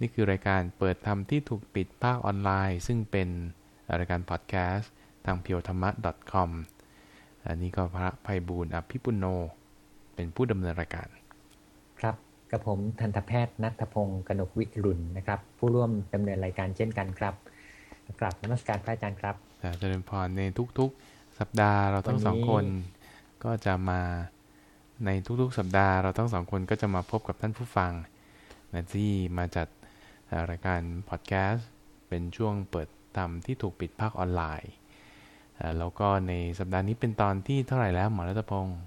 นี่คือรายการเปิดธรรมที่ถูกปิดภาคออนไลน์ ซึ่งเป็นรายการพอดแคสต์ทางเพียวธรรมะ .com อันนี้ก็พระภัยบูลอภิปุโน เป็นผู้ดำเนินรายการ ครับกับผมทันตแพทย์นัทพงศ์กนกวิรุณนะครับ ผู้ร่วมดำเนินรายการเช่นกันครับกราบนมัสการพระอาจารย์ครับเจริญพรในทุกๆ สัปดาห์เราทั้งสองคนก็จะมาในทุกๆ สัปดาห์เราทั้งสองคนก็จะมาพบกับท่านผู้ฟังนะที่มาจัด รายการพอดแคสต์เป็นช่วงเปิดทำที่ถูกปิดภาคออนไลน์แล้วก็ในสัปดาห์นี้เป็นตอนที่เท่าไหร่แล้วหมอรัตพงศ์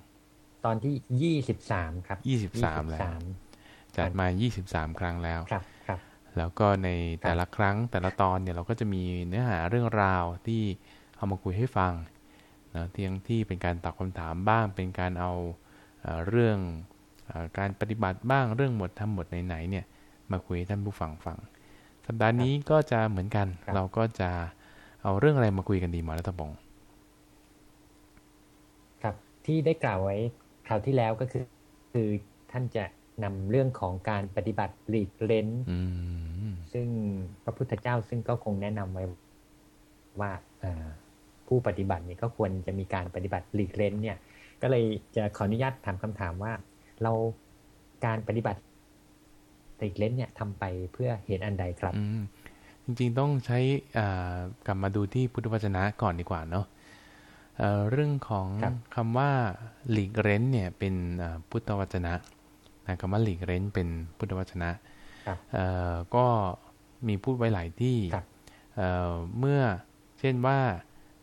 ตอนที่ยี่สิบสามครับยี่สิบสามแล้วจัดมายี่สิบสามครั้งแล้วครับครับ แล้วก็ในแต่ละครั้งแต่ละตอนเนี่ยเราก็จะมีเนื้อหาเรื่องราวที่เอามาคุยให้ฟังนะเทียงที่เป็นการตอบคำถามบ้าง เป็นการเอาเรื่องการปฏิบัติบ้างเรื่องหมดทำหมดไหนๆเนี่ย มาคุยให้ท่านผู้ฟังฟัง สัปดาห์นี้ก็จะเหมือนกัน เราก็จะเอาเรื่องอะไรมาคุยกันดีหมอรัตบงครับที่ได้กล่าวไว้คราวที่แล้วก็คือ คือท่านจะนำเรื่องของการปฏิบัติหลีกเล้นซึ่งพระพุทธเจ้าซึ่งก็คงแนะนำไว้ว่าผู้ปฏิบัตินี่ก็ควรจะมีการปฏิบัติหลีกเล้นเนี่ย ก็เลยจะขออนุญาตถามคำถามว่า เราการปฏิบัติ หลีกเล้นเนี่ยทำไปเพื่อเหตุอันใดครับจริงๆต้องใช้กลับมาดูที่พุทธวจนะก่อนดีกว่าเนาะเรื่องของคำว่าหลีกเล้นเนี่ยเป็นพุทธวจนะนะคำว่าหลีกเล้นเป็นพุทธวจนะก็มีพูดไว้หลายที่เมื่อเช่นว่า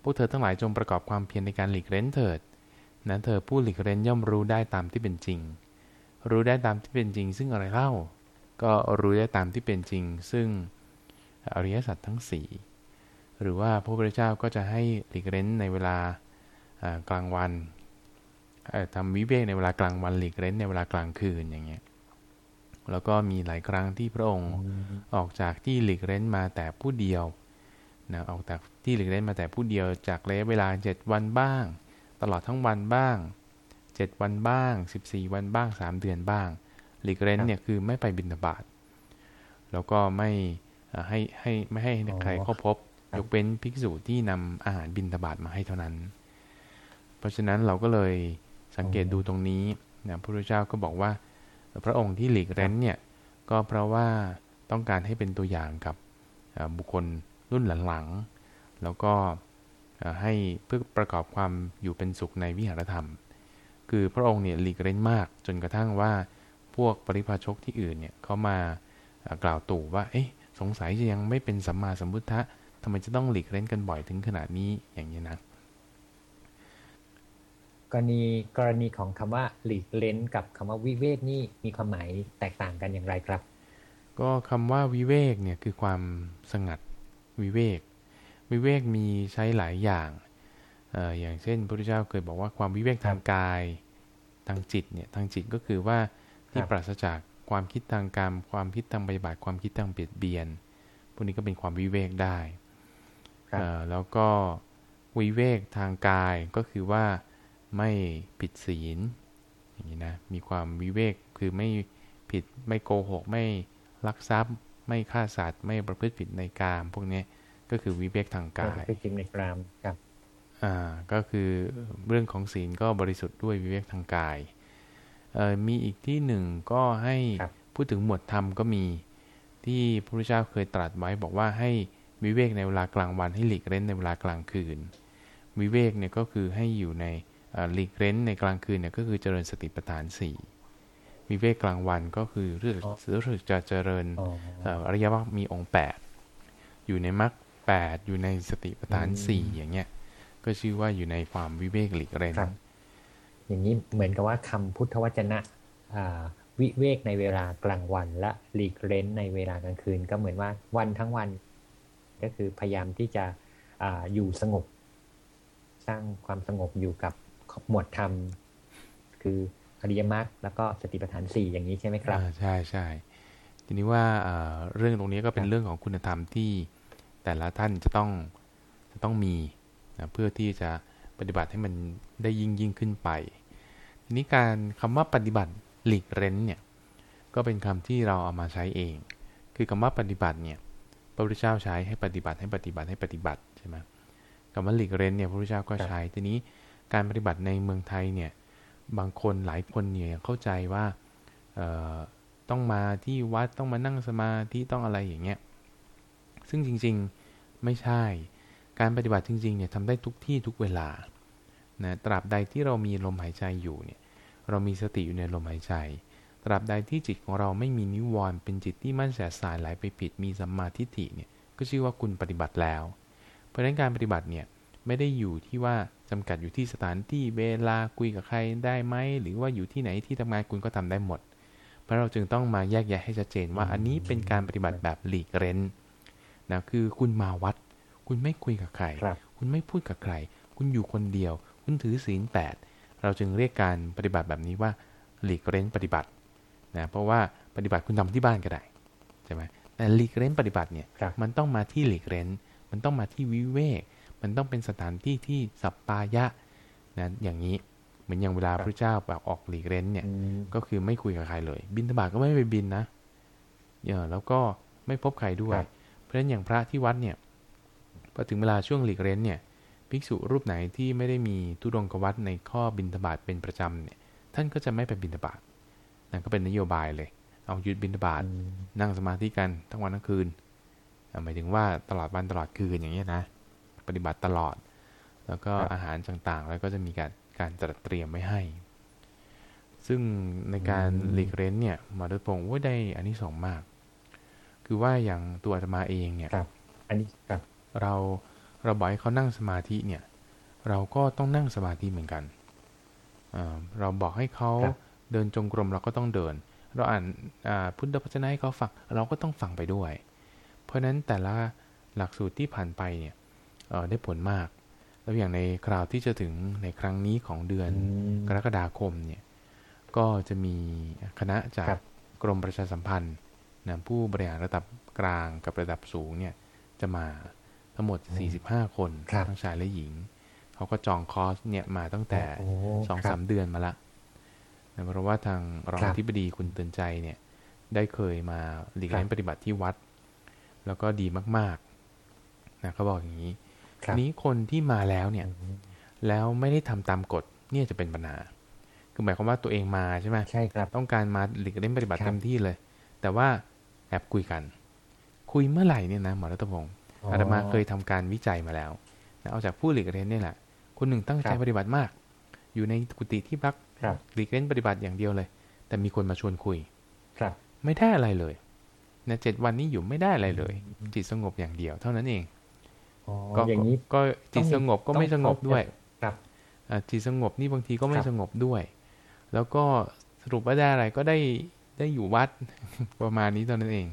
พวกเธอทั้งหลายจงประกอบความเพียรในการหลีกเล้นเถิดนั้นเธอผู้หลีกเล้นย่อมรู้ได้ตามที่เป็นจริง รู้ได้ตามที่เป็นจริง ซึ่งอะไรเล่า ก็รู้ได้ตามที่เป็นจริง ซึ่งอริยสัจทั้งสี่หรือว่าพระพุทธเจ้าก็จะให้หลีกเล้นในเวลากลางวันทำวิเวกในเวลากลางวันหลีกเล้นในเวลากลางคืนอย่างเงี้ยแล้วก็มีหลายครั้งที่พระองค์ออกจากที่หลีกเล้นมาแต่ผู้เดียวนะออกจากที่หลีกเล่นมาแต่ผู้เดียวจากระยะเวลา 7 วันบ้าง ตลอดทั้งวันบ้าง 7 วันบ้าง 14 วันบ้าง 3 เดือนบ้าง หลีกเล่นเนี่ยคือไม่ไปบิณฑบาตแล้วก็ไม่ให้ให้ไม่ให้ใครเข้าพบ ยกเว้นภิกษุที่นำอาหารบิณฑบาตมาให้เท่านั้น เพราะฉะนั้นเราก็เลยสังเกตดูตรงนี้นะพระพุทธเจ้าก็บอกว่า พระองค์ที่หลีกเล่นเนี่ยก็เพราะว่าต้องการให้เป็นตัวอย่างกับบุคคลรุ่นหลังๆ แล้วก็ให้เพื่อประกอบความอยู่เป็นสุขในวิหารธรรม คือพระองค์เนี่ยหลีกเล่นมากจนกระทั่งว่า พวกปริพาชกที่อื่นเนี่ยเขามากล่าวตู่ว่า เอ๊ะสงสัยจะยังไม่เป็นสัมมาสัมพุทธะทำไมจะต้องหลีกเล่นกันบ่อยถึงขนาดนี้อย่างนี้นะกรณีกรณีของคำว่าหลีกเล่นกับคำว่าวิเวกนี่มีความหมายแตกต่างกันอย่างไรครับ ก็คำว่าวิเวกเนี่ยคือความสงัดวิเวก วิเวกมีใช้หลายอย่างอย่างเช่นพระพุทธเจ้าเคยบอกว่าความวิเวกทางกายทางจิตเนี่ยทางจิตก็คือว่า ที่ปราศจากความคิดทางกรรมความคิดทางปฏิบัติความคิดทางเบียดเบียน พวกนี้ก็เป็นความวิเวกได้แล้วก็วิเวกทางกายก็คือว่าไม่ผิดศีลอย่างนี้นะมีความวิเวกคือไม่ผิดไม่โกหก ไม่ลักทรัพย์ ไม่ฆ่าสัตว์ไม่ประพฤติผิดในกาม พวกนี้ก็คือวิเวกทางกายไม่ผิดในกามครับอ่าก็คือเรื่องของศีลก็บริสุทธิ์ด้วยวิเวกทางกายเอ่อ มีอีกที่หนึ่งก็ให้พูดถึงหมวดธรรมก็มี ที่พระพุทธเจ้าเคยตรัสไว้บอกว่าให้วิเวกในเวลากลางวันให้หลีกเล่นในเวลากลางคืน วิเวกเนี่ยก็คือให้อยู่ในหลีกเล่นในกลางคืนเนี่ยก็คือเจริญสติปัฏฐานสี่วิเวกกลางวันก็คือรู้สึกรู้สึกจะเจริญอริยมรรคมีองค์แปดอยู่ในมรรคแปดอยู่ในสติปัฏฐานสี่อย่างเงี้ย ก็ชื่อว่าอยู่ในความวิเวกหลีกเล่น อย่างนี้เหมือนกับว่าคำพุทธวจนะวิเวกในเวลากลางวัน และหลีกเล่นในเวลากลางคืน ก็เหมือนว่าวันทั้งวัน ก็คือพยายามที่จะออยู่สงบ สร้างความสงบอยู่กับหมวดธรรม คืออริยมรรคแล้วก็สติปัฏฐานสี่อย่างนี้ใช่ไหมครับใช่ใช่ทีนี้ว่าเรื่องตรงนี้ก็เป็นเรื่องของคุณธรรมที่แต่ละท่านจะต้องจะต้องมีนะเพื่อที่จะปฏิบัติให้มันได้ยิ่งยิ่งขึ้นไป ทีนี้การคำว่าปฏิบัติหลีกเร้นเนี่ยก็เป็นคำที่เราเอามาใช้เอง คือคำว่าปฏิบัติเนี่ยพระพุทธเจ้าใช้ให้ปฏิบัติให้ปฏิบัติให้ปฏิบัติใช่ไหมคำว่าหลีกเล่นเนี่ยพระพุทธเจ้าก็ใช้ ทีนี้การปฏิบัติในเมืองไทยเนี่ยบางคนหลายคนเนี่ยเข้าใจว่าต้องมาที่วัดต้องมานั่งสมาธิต้องอะไรอย่างเงี้ย ซึ่งจริงๆไม่ใช่ การปฏิบัติจริงๆเนี่ยทำได้ทุกที่ทุกเวลา นะตราบใดที่เรามีลมหายใจอยู่เนี่ยเรามีสติอยู่ในลมหายใจ ตราบใดที่จิตของเราไม่มีนิวรณ์เป็นจิตที่มั่นแสสายไหลไปผิดมีสัมมาทิฏฐิเนี่ยก็ชื่อว่าคุณปฏิบัติแล้ว เพราะฉะนั้นการปฏิบัติเนี่ยไม่ได้อยู่ที่ว่าจำกัดอยู่ที่สถานที่เวลาคุยกับใครได้ไหมหรือว่าอยู่ที่ไหนที่ทำงานคุณก็ทำได้หมด เพราะเราจึงต้องมาแยกแยะให้ชัดเจนว่าอันนี้เป็นการปฏิบัติแบบหลีกเร้นนะคือคุณมาวัด คุณไม่คุยกับใครคคุณไม่พูดกับใคร คุณอยู่คนเดียว คุณถือศีลแปดเราจึงเรียกการปฏิบัติแบบนี้ว่าหลีกเร้นปฏิบัตินะเพราะว่าปฏิบัติคุณทำที่บ้านก็ได้ใช่ไหมแต่หลีกเร้นปฏิบัติเนี่ยมันต้องมาที่หลีกเร้นมันต้องมาที่วิเวก มันต้องเป็นสถานที่ที่สัปปายะนะอย่างนี้เหมือนอย่างเวลาพระเจ้าแบบออกหลีกเร้นเนี่ยก็คือไม่คุยกับใครเลย บินธบาตก็ไม่ไปบินนะเออแล้วก็ไม่พบใครด้วย เพราะฉะนั้นอย่างพระที่วัดเนี่ยพอถึงเวลาช่วงหลีกเร้นเนี่ย ภิกษุรูปไหนที่ไม่ได้มีทุดงกวัดในข้อบินธบาตเป็นประจำเนี่ย ท่านก็จะไม่ไปบินธบาตนั่นก็เป็นนโยบายเลย เอาหยุดบินธบาตนั่งสมาธิกันทั้งวันทั้งคืนหมายถึงว่าตลอดวันตลอดคืนอย่างเงี้ยนะ ปฏิบัติตลอด แล้วก็อาหารต่างๆ แล้วก็จะมีการการจัดเตรียมไว้ให้ ซึ่งในการหลีกเล้นเนี่ยมาโดยตรงว่าได้อันนี้สองมาก คือว่าอย่างตัวอาตมาเองเนี่ยอันนี้ครับเรา เราบอกให้เขานั่งสมาธิเนี่ย เราก็ต้องนั่งสมาธิเหมือนกันเราบอกให้เขาเดินจงกรมเราก็ต้องเดิน เราอ่านพุทธพจน์ให้เขาฟังเราก็ต้องฟังไปด้วย เพราะฉะนั้นแต่ละหลักสูตรที่ผ่านไปเนี่ยได้ผลมาก แล้วอย่างในคราวที่จะถึงในครั้งนี้ของเดือนกรกฎาคมเนี่ยก็จะมีคณะจากกรมประชาสัมพันธ์นะผู้บริหารระดับกลางกับระดับสูงเนี่ยจะมา ทั้งหมด 45 คนทั้งชายและหญิง เขาก็จองคอร์สเนี่ยมาตั้งแต่สองสามเดือนมาละนะเพราะว่าทางรองที่บดีคุณเตือนใจเนี่ย ได้เคยมาหลีกเล่นปฏิบัติที่วัด แล้วก็ดีมากๆนะเขาบอกอย่างนี้นี้คนที่มาแล้วเนี่ย แล้วไม่ได้ทำตามกฎเนี่ยจะเป็นปัญหาคือหมายความว่าตัวเองมาใช่ไหมใช่ครับ ต้องการมาหลีกเล่นปฏิบัติเต็มที่เลย แต่ว่าแอบคุยกัน คุยเมื่อไหร่เนี่ยนะหมอรัตพงศ์ อาตมาเคยทำการวิจัยมาแล้วเอาจากผู้หลีกเล่นนี่แหละคนหนึ่งตั้งใจปฏิบัติมาก อยู่ในกุฏิที่พักหลีกเล่นปฏิบัติอย่างเดียวเลย แต่มีคนมาชวนคุย ครับ ไม่ได้อะไรเลยนะเจ็ดวันนี้อยู่ไม่ได้อะไรเลย จิตสงบอย่างเดียวเท่านั้นเองก็อย่างนี้ก็จิตสงบก็ไม่สงบด้วย ครับจิตสงบนี่บางทีก็ไม่สงบด้วย แล้วก็สรุปว่าได้อะไรก็ได้ได้อยู่วัดประมาณนี้ตอนนั้นเอง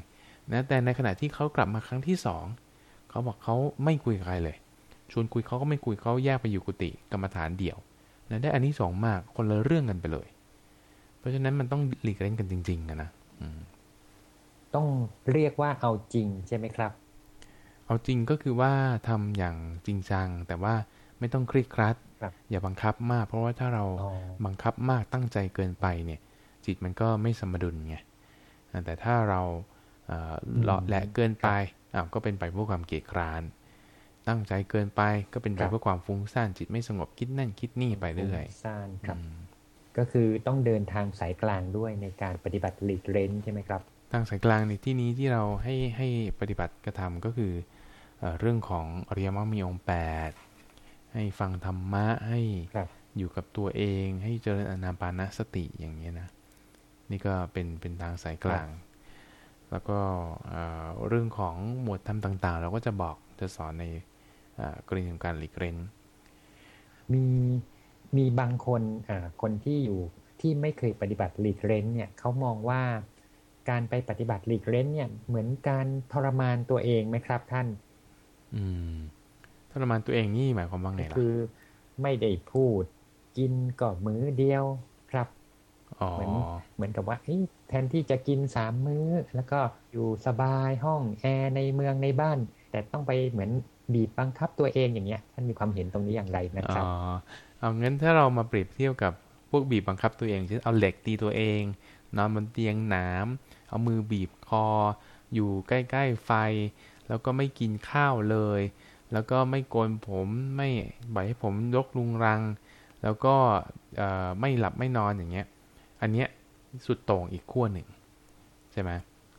นะ แต่ในขณะที่เขากลับมาครั้งที่สอง เขาบอกเขาไม่คุยกับใครเลย ชวนคุยเขาก็ไม่คุยเขาแยกไปอยู่กุฏิกรรมฐานเดี่ยวนะได้อันนี้สองมากคนละเรื่องกันไปเลย เพราะฉะนั้นมันต้องหลีกเล่นกันจริงๆนะต้องเรียกว่าเอาจริงใช่ไหมครับ เอาจริงก็คือว่าทำอย่างจริงจังแต่ว่าไม่ต้องคลิกครัด อย่าบังคับมาก เพราะว่าถ้าเราบังคับมากตั้งใจเกินไปเนี่ย จิตมันก็ไม่สมดุลไงแต่ถ้าเราเลาะแหละเกินไป อ้าวก็เป็นไปเพื่อความเกียดคร้าน ตั้งใจเกินไปก็เป็นไปเพื่อความฟุ้งซ่านจิตไม่สงบคิดนั่นคิดนี่ไปเรื่อยซ่านครับ ก็คือต้องเดินทางสายกลางด้วยในการปฏิบัติหลีกเล้นใช่ไหมครับ ทางสายกลางในที่นี้ที่เราให้ให้ปฏิบัติกระทำก็คือเรื่องของอริยมรรคมีองค์แปดให้ฟังธรรมะให้อยู่กับตัวเอง ให้เจริญอนาปานสติอย่างนี้นะ นี่ก็เป็นเป็นทางสายกลาง แล้วก็เรื่องของหมวดธรรมต่าง ๆ เราก็จะบอกจะสอนในกรณีของการหลีกเล้นมีมีบางคนคนที่อยู่ที่ไม่เคยปฏิบัติหลีกเล้นเนี่ยเขามองว่าการไปปฏิบัติหลีกเล้นเนี่ยเหมือนการทรมานตัวเองไหมครับท่าน อืมทรมานตัวเองนี่หมายความว่าไงล่ะคือไม่ได้พูดกินก็มื้อเดียวครับเหมือนเหมือนกับว่า แทนที่จะกินสามมื้อ แล้วก็อยู่สบายห้องแอร์ในเมืองในบ้าน แต่ต้องไปเหมือนบีบบังคับตัวเองอย่างเงี้ยท่านมีความเห็นตรงนี้อย่างไรนะครับอ๋อเอางั้นถ้าเรามาเปรียบเทียบกับพวกบีบบังคับตัวเองเช่นเอาเหล็กตีตัวเองนอนบนเตียงหนามเอามือบีบคอ อยู่ใกล้ ๆ ไฟ แล้วก็ไม่กินข้าวเลย แล้วก็ไม่โกนผมไม่บ่อยให้ผมยกลุงรัง แล้วก็ไม่หลับไม่นอนอย่างเงี้ย อันเนี้ย สุดโต่งอีกขั้วหนึ่ง ใช่ไหม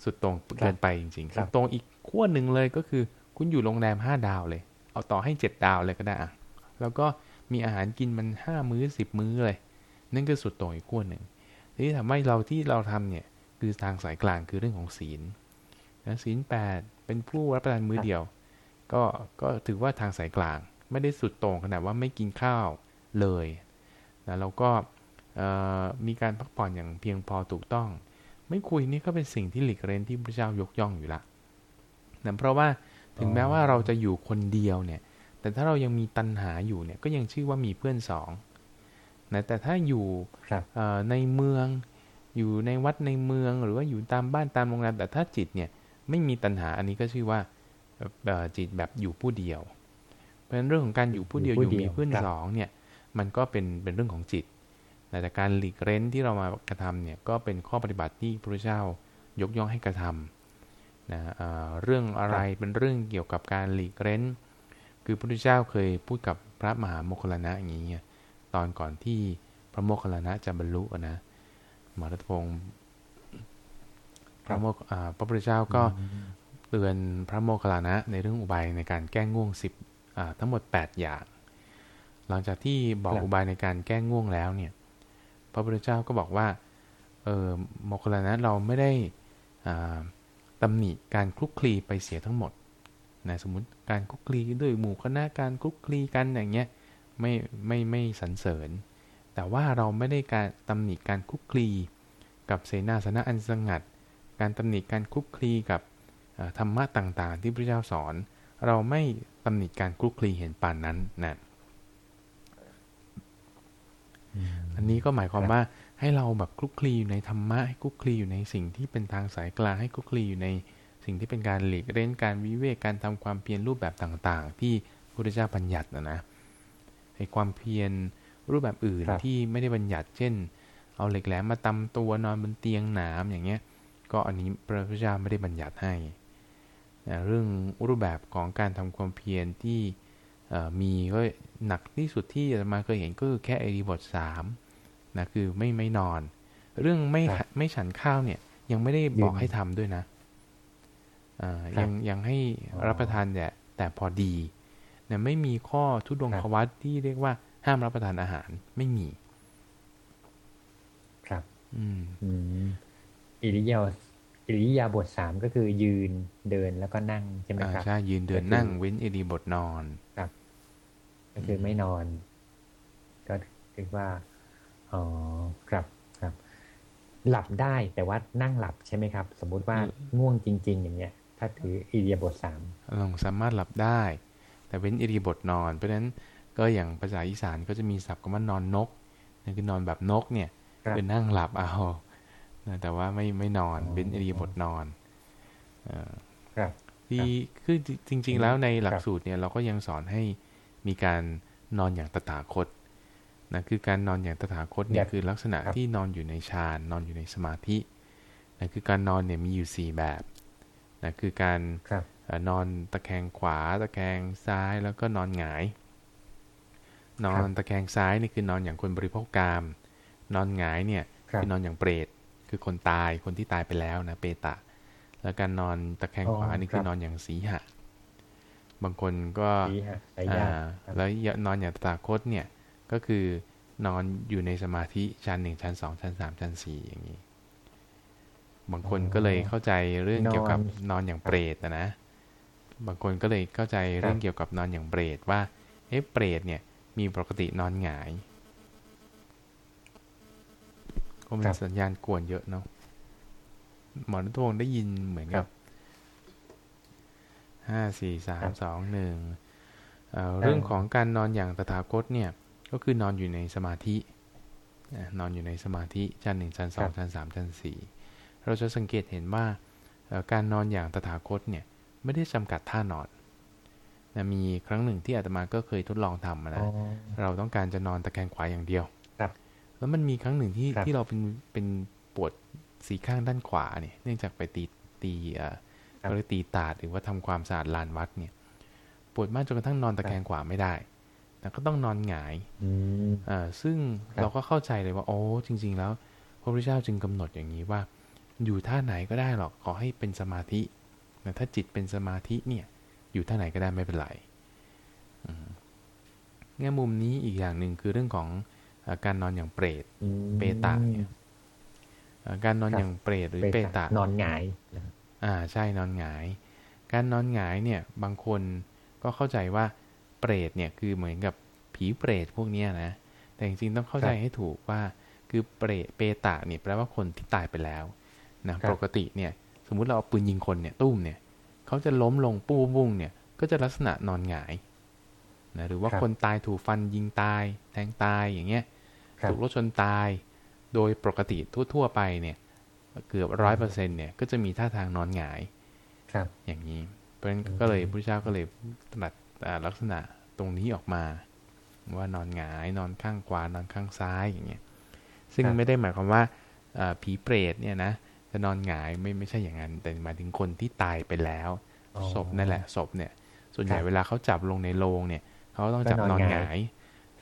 สุดโต่งเกินไปจริงๆสุดโต่งอีกขั้วหนึ่งเลยก็คือ คุณอยู่โรงแรมห้าดาวเลย เอาต่อให้เจ็ดดาวเลยก็ได้อะแล้วก็มีอาหารกินมันห้ามื้อสิบมื้อเลย นั่นคือสุดโต่งอีกขั้วหนึ่งที่ทำให้เราที่เราทำเนี่ยคือทางสายกลางคือเรื่องของศีลนะศีลแปดเป็นผู้รับประทานมื้อเดียว ก็ก็ถือว่าทางสายกลาง ไม่ได้สุดโต่งขนาดว่าไม่กินข้าวเลยนะแล้วก็ มีการพักผ่อนอย่างเพียงพอถูกต้อง ไม่คุยนี่ก็เป็นสิ่งที่หลีกเล่นที่พระเจ้ายกย่องอยู่ละนะเพราะว่าถึงแม้ว่าเราจะอยู่คนเดียวเนี่ย แต่ถ้าเรายังมีตัณหาอยู่เนี่ยก็ยังชื่อว่ามีเพื่อนสองนะแต่ถ้าอยู่ในเมืองอยู่ในวัดในเมืองหรือว่าอยู่ตามบ้านตามโรงแรมแต่ถ้าจิตเนี่ยไม่มีตัณหาอันนี้ก็ชื่อว่าจิตแบบอยู่ผู้เดียว เพราะฉะนั้นเรื่องของการอยู่ผู้เดียวอยู่มีเพื่อนสองเนี่ย มันก็เป็นเป็นเรื่องของจิต แต่การหลีกเล้นที่เรามากระทำเนี่ยก็เป็นข้อปฏิบัติที่พระเจ้ายกย่องให้กระทำนะเรื่องอะไรเป็นเรื่องเกี่ยวกับการหลีกเล้น คือพระพุทธเจ้าเคยพูดกับพระมหาโมคคลลนะอย่างนี้ตอนก่อนที่พระโมคคัลลานะจะบรรลุนะมรดพงศ์พระโมกพระพุทธเจ้าก็เตือนพระโมคคัลลานะในเรื่องอุบายในการแก้ง่วงสิบทั้งหมด 8 อย่าง หลังจากที่บอกอุบายในการแก้ง่วงแล้วเนี่ยพ ระพุทธเจ้าก็บอกว่าเออโมคลานะเราไม่ได้ตำหนิการคลุกคลีไปเสียทั้งหมดนะสมมติการคลุกคลีด้วยหมู่คณะการคลุกคลีกันอย่างเงี้ยไม่ไม่ไม่สรรเสริญ แต่ว่าเราไม่ได้การตำหนิการคลุกคลีกับเสนาสนะอันสงัด การตำหนิการคลุกคลีกับธรรมะต่างๆ ที่พระเจ้าสอน เราไม่ตำหนิการคลุกคลีเห็นป่านนั้นนะ อันนี้ก็หมายความว่าให้เราแบบคลุกคลีอยู่ในธรรมะให้คลุกคลีอยู่ในสิ่งที่เป็นทางสายกลางให้คลุกคลีอยู่ในสิ่งที่เป็นการหลีกเล่นการวิเวกการทำความเพียรรูปแบบต่างๆ ที่พระพุทธเจ้าบัญญัตินะนะไอ้ความเพียรรูปแบบอื่นที่ไม่ได้บัญญัติเช่น เอาเหล็กแหลมมาตำตัวนอนบนเตียงหนามอย่างเงี้ย ก็อันนี้พระพุทธเจ้าไม่ได้บัญญัติให้เรื่องรูปแบบของการทำความเพียรที่ มีก็หนักที่สุดที่มาเคยเห็นก็คือแค่ไอรีบทสามนะคือไม่ไม่นอน เรื่องไม่ไม่ฉันข้าวเนี่ย ยังไม่ได้บอกให้ทำด้วยนะยังยังให้รับประทานแต่แต่พอดีเนี่ยไม่มีข้อทุดงควัตที่เรียกว่าห้ามรับประทานอาหารไม่มี ครับ อืมอิริยาอิริยาบทสามก็คือยืนเดินแล้วก็นั่งใช่ไหมครับใช่ยืนเดินนั่งเว้นอิริบทนอน ครับ ก็คือไม่นอน ก็เรียกว่าอ๋อครับครับ หลับได้แต่ว่านั่งหลับใช่ไหมครับ สมมุติว่าง่วงจริง ๆ อย่างเงี้ย ถ้าถืออิริยาบทสามลองสามารถหลับได้ แต่เว้นอิริบทนอน เพราะฉะนั้นก็อย่างภาษาอีสานก็จะมีศัพท์คำว่านอนนกนั่นคือนอนแบบนกเนี่ยคือนั่งหลับเอาแต่ว่าไม่ไม่นอนเว้นอิริบทนอนที่คือจริง ๆ แล้วในหลักสูตรเนี่ยเราก็ยังสอนให้ มีการนอนอย่างตถาคตนะคือการนอนอย่างตถาคตเนี่ยคือลักษณะที่นอนอยู่ในฌานนอนอยู่ในสมาธินะคือการนอนเนี่ยมีอยู่สี่แบบนะคือการนอนตะแคงขวา ตะแคงซ้ายแล้วก็นอนหงาย นอนตะแคงซ้ายนี่คือนอนอย่างคนบริโภคกามนอนหงายเนี่ยคือนอนอย่างเปรตคือคนตายคนที่ตายไปแล้วนะเปตะ แล้วการนอนตะแคงขวานี่คือนอนอย่างสีหะ บางคนก็แล้วนอนอย่างตาคตเนี่ยก็คือนอนอยู่ในสมาธิชั้นหนึ่งชั้นสองชั้นสามชั้นสี่อย่างนี้ บางคนก็เลยเข้าใจเรื่องเกี่ยวกับนอนอย่างเปรตนะนะ บางคนก็เลยเข้าใจเรื่องเกี่ยวกับนอนอย่างเปรตว่า เอ๊ะเปรตเนี่ย มีปกตินอนหงายก็มีสัญญาณกวนเยอะเนาะหมอนุทวงได้ยินเหมือนกับ ห้าสี่สามสองหนึ่งเรื่องของการนอนอย่างตถาคตเนี่ยก็คือนอนอยู่ในสมาธินอนอยู่ในสมาธิชั้นหนึ่งชั้นสองชั้นสามชั้นสี่เราจะสังเกตเห็นว่าการนอนอย่างตถาคตเนี่ยไม่ได้จำกัดท่านอนนะมีครั้งหนึ่งที่อาตมาก็เคยทดลองทำนะเราต้องการจะนอนตะแคงขวาอย่างเดียวครับ แล้วมันมีครั้งหนึ่งที่ที่เราเป็นเป็นปวดสีข้างด้านขวาเนี่ยเนื่องจากไปตีตี ก็เลยตีตาดหรือว่าทำความสะอาดลานวัดเนี่ยปวดมากจนกระทั่งนอนตะแคงขวาไม่ได้แต่ก็ต้องนอนหงายอ่าซึ่งเราก็เข้าใจเลยว่าโอ้จริง ๆ แล้ว พระพุทธเจ้าจึงกำหนดอย่างนี้ว่า อยู่ท่าไหนก็ได้หรอกขอให้เป็นสมาธิแต่ถ้าจิตเป็นสมาธิเนี่ย อยู่ท่าไหนก็ได้ไม่เป็นไรแง่มุมนี้อีกอย่างหนึ่งคือเรื่องของการนอนอย่างเปรตเปตาเนี่ยการนอนอย่างเปรตหรือเปตะนอนหงาย อ่าใช่นอนหงาย การนอนหงายเนี่ยบางคนก็เข้าใจว่าเปรตเนี่ยคือเหมือนกับผีเปรตพวกเนี้ยนะแต่จริงๆต้องเข้าใจให้ถูกว่าคือเปรตเปตะเนี่ยแปลว่าคนที่ตายไปแล้วนะปกติเนี่ยสมมุติเราเอาปืนยิงคนเนี่ยตุ้มเนี่ยเขาจะล้มลงปู้บุ้งเนี่ยก็จะลักษณะนอนหงายนะหรือว่าคนตายถูกฟันยิงตาย แทงตายอย่างเงี้ยถูกรถชนตาย โดยปกติทั่ว ๆ ไปเนี่ย เกือบร้อยเปอร์เซ็นเนี่ยก็จะมีท่าทางนอนหงายครับอย่างนี้ เพราะฉะนั้นก็เลยพระเจ้าก็เลยตรัสลักษณะตรงนี้ออกมา ว่านอนหงายนอนข้างขวานอนข้างซ้ายอย่างเงี้ยซึ่งไม่ได้หมายความว่าผีเปรตเนี่ยนะจะนอนหงายไม่ไม่ใช่อย่างนั้น แต่หมายถึงคนที่ตายไปแล้วศพนั่นแหละศพเนี่ย ส่วนใหญ่เวลาเขาจับลงในโรงเนี่ยเขาต้องจับนอนหงาย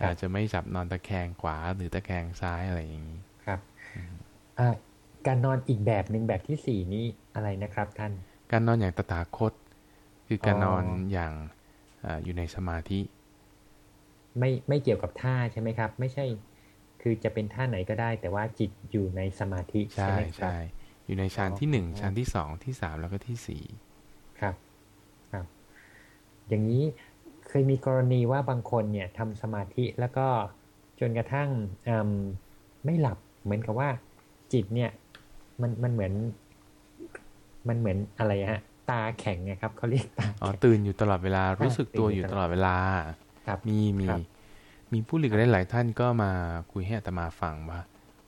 อาจจะไม่จับนอนตะแคงขวาหรือตะแคงซ้ายอะไรอย่างนี้ครับ การนอนอีกแบบหนึ่งแบบที่สี่นี้อะไรนะครับท่าน การนอนอย่างตถาคต คือการนอนอย่างอยู่ในสมาธิ ไม่ไม่เกี่ยวกับท่าใช่ไหมครับ ไม่ใช่ คือจะเป็นท่าไหนก็ได้ แต่ว่าจิตอยู่ในสมาธิใช่ไหมครับใช่อยู่ในฌานที่หนึ่งฌานที่สองที่สามแล้วก็ที่สี่ครับครับ อย่างนี้เคยมีกรณีว่าบางคนเนี่ยทำสมาธิแล้วก็จนกระทั่งไม่หลับเหมือนกับว่าจิตเนี่ย มันมันเหมือน มันเหมือนอะไรฮะ ตาแข็งไงครับเขาเรียกตาอ๋อตื่นอยู่ตลอดเวลารู้สึกตัวอยู่ตลอดเวลาครับมีมีมีผู้หลีกเล่นหลายท่านก็มาคุยให้อาตมาฟังว่า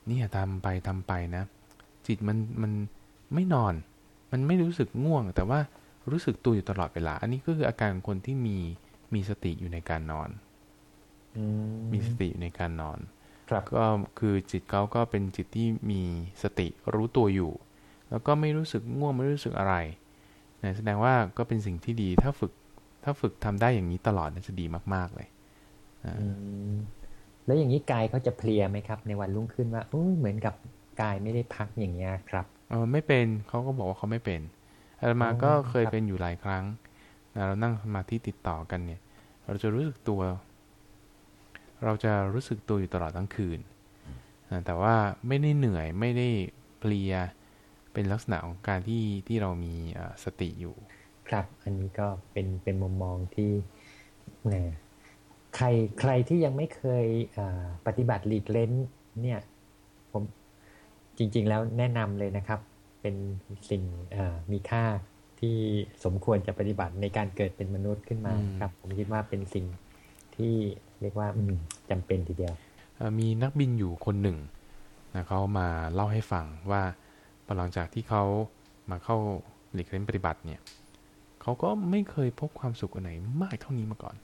นี่ทำไปทำไปนะ จิตมันมันไม่นอน มันไม่รู้สึกง่วง แต่ว่ารู้สึกตัวอยู่ตลอดเวลา อันนี้ก็คืออาการของคนที่มีมีสติอยู่ในการนอน มีสติอยู่ในการนอน ครับก็คือจิตเขาก็เป็นจิตที่มีสติรู้ตัวอยู่ แล้วก็ไม่รู้สึกง่วงไม่รู้สึกอะไรนะแสดงว่าก็เป็นสิ่งที่ดีถ้าฝึกถ้าฝึกทำได้อย่างนี้ตลอดจะดีมาก ๆเลยแล้วอย่างนี้กายเขาจะเพลียไหมครับ ในวันรุ่งขึ้นว่าอุ้ยเหมือนกับกายไม่ได้พักอย่างเงี้ยครับเออไม่เป็นเขาก็บอกว่าเขาไม่เป็นอาตมาก็เคยเป็นอยู่หลายครั้งนะเรานั่งสมาธิติดต่อกันเนี่ย เราจะรู้สึกตัว เราจะรู้สึกตัวอยู่ตลอดทั้งคืน แต่ว่าไม่ได้เหนื่อยไม่ได้เพลียเป็นลักษณะของการที่ที่เรามีสติอยู่ ครับ อันนี้ก็เป็นเป็นมุมมองที่เนี่ยใครใครที่ยังไม่เคยปฏิบัติหลีกเล้นเนี่ยผมจริง ๆ แล้วแนะนำเลยนะครับ เป็นสิ่งมีค่าที่สมควรจะปฏิบัติในการเกิดเป็นมนุษย์ขึ้นมาครับ ผมคิดว่าเป็นสิ่งที่ เรียกว่าจำเป็นทีเดียว มีนักบินอยู่คนหนึ่งนะเขามาเล่าให้ฟังว่าพอหลังจากที่เขามาเข้าหลีกเล่นปฏิบัติเนี่ยเขาก็ไม่เคยพบความสุขอันไหนมากเท่านี้มาก่อน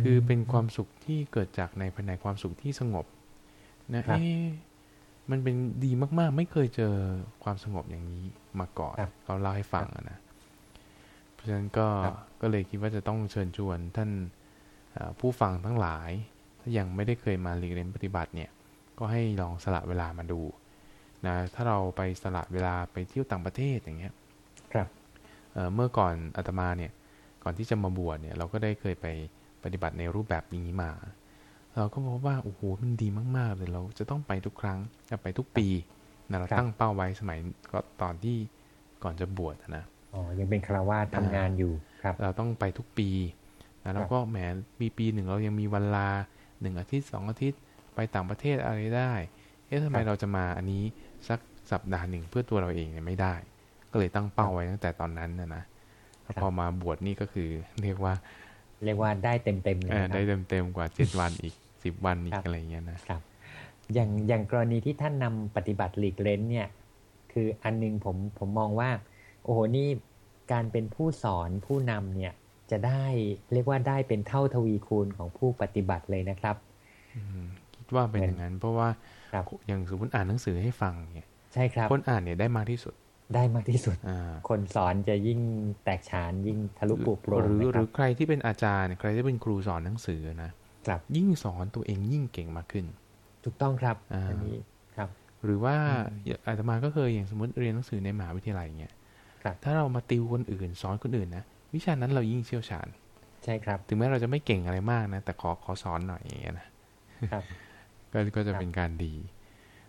คือเป็นความสุขที่เกิดจากในภายในความสุขที่สงบนะเอ๊มันเป็นดีมากๆ ไม่เคยเจอความสงบอย่างนี้มาก่อนเขาเล่าให้ฟังนะ เพราะฉะนั้นก็ก็เลยคิดว่าจะต้องเชิญชวนท่าน ผู้ฟังทั้งหลาย ถ้ายังไม่ได้เคยมาหลีกเล่นปฏิบัติเนี่ยก็ให้ลองสละเวลามาดูนะถ้าเราไปสละเวลาไปเที่ยวต่างประเทศอย่างเงี้ยครับเเมื่อก่อนอาตมาเนี่ยก่อนที่จะมาบวชเนี่ยเราก็ได้เคยไปปฏิบัติในรูปแบบนี้มา เราก็พบว่าโอ้โหมันดีมากๆเลยเราจะต้องไปทุกครั้งจะไปทุกปีนะเราตั้งเป้าไว้สมัยก็ตอนที่ก่อนจะบวชนะอ๋อยังเป็นคารวาสทำงานอยู่ครับ เราต้องไปทุกปี นะแล้วก็แหมปีปีหนึ่งเรายังมีวันลาหนึ่งอาทิตย์สองอาทิตย์ไปต่างประเทศอะไรได้ เอ๊ะทำไมเราจะมาอันนี้สักสัปดาห์หนึ่งเพื่อตัวเราเองเนี่ยไม่ได้ ก็เลยตั้งเป้าไว้ตั้งแต่ตอนนั้นนะนะพอมาบวชนี่ก็คือเรียกว่า เรียกว่าได้เต็มเต็มเลยได้เต็มเต็มกว่าเจ็ดวันอีกสิบวันอีกอะไรเงี้ยนะครับ อย่างอย่างกรณีที่ท่านนำปฏิบัติหลีกเล้นเนี่ย คืออันนึงผมผมมองว่า โอ้โหนี่การเป็นผู้สอนผู้นำเนี่ย จะได้เรียกว่าได้เป็นเท่าทวีคูณของผู้ปฏิบัติเลยนะครับคิดว่าเป็นอย่างนั้น เพราะว่าอย่างสมมติอ่านหนังสือให้ฟังเนี่ยใช่ครับคนอ่านเนี่ยได้มากที่สุดได้มากที่สุด คนสอนจะยิ่งแตกฉานยิ่งทะลุปุโปร่งหรือหรือใครที่เป็นอาจารย์ใครที่เป็นครูสอนหนังสือนะครับยิ่งสอนตัวเองยิ่งเก่งมากขึ้น ถูกต้องครับอันนี้ครับ หรือว่าอาตมาก็เคยอย่างสมมติเรียนหนังสือในมหาวิทยาลัยเงี้ยถ้าเรามาติวคนอื่น สอนคนอื่นนะ วิชานั้นเรายิ่งเชี่ยวชาญ ใช่ครับ ถึงแม้เราจะไม่เก่งอะไรมากนะ แต่ขอขอสอนหน่อยอย่างเงี้ยนะครับก็ก็จะเป็นการดี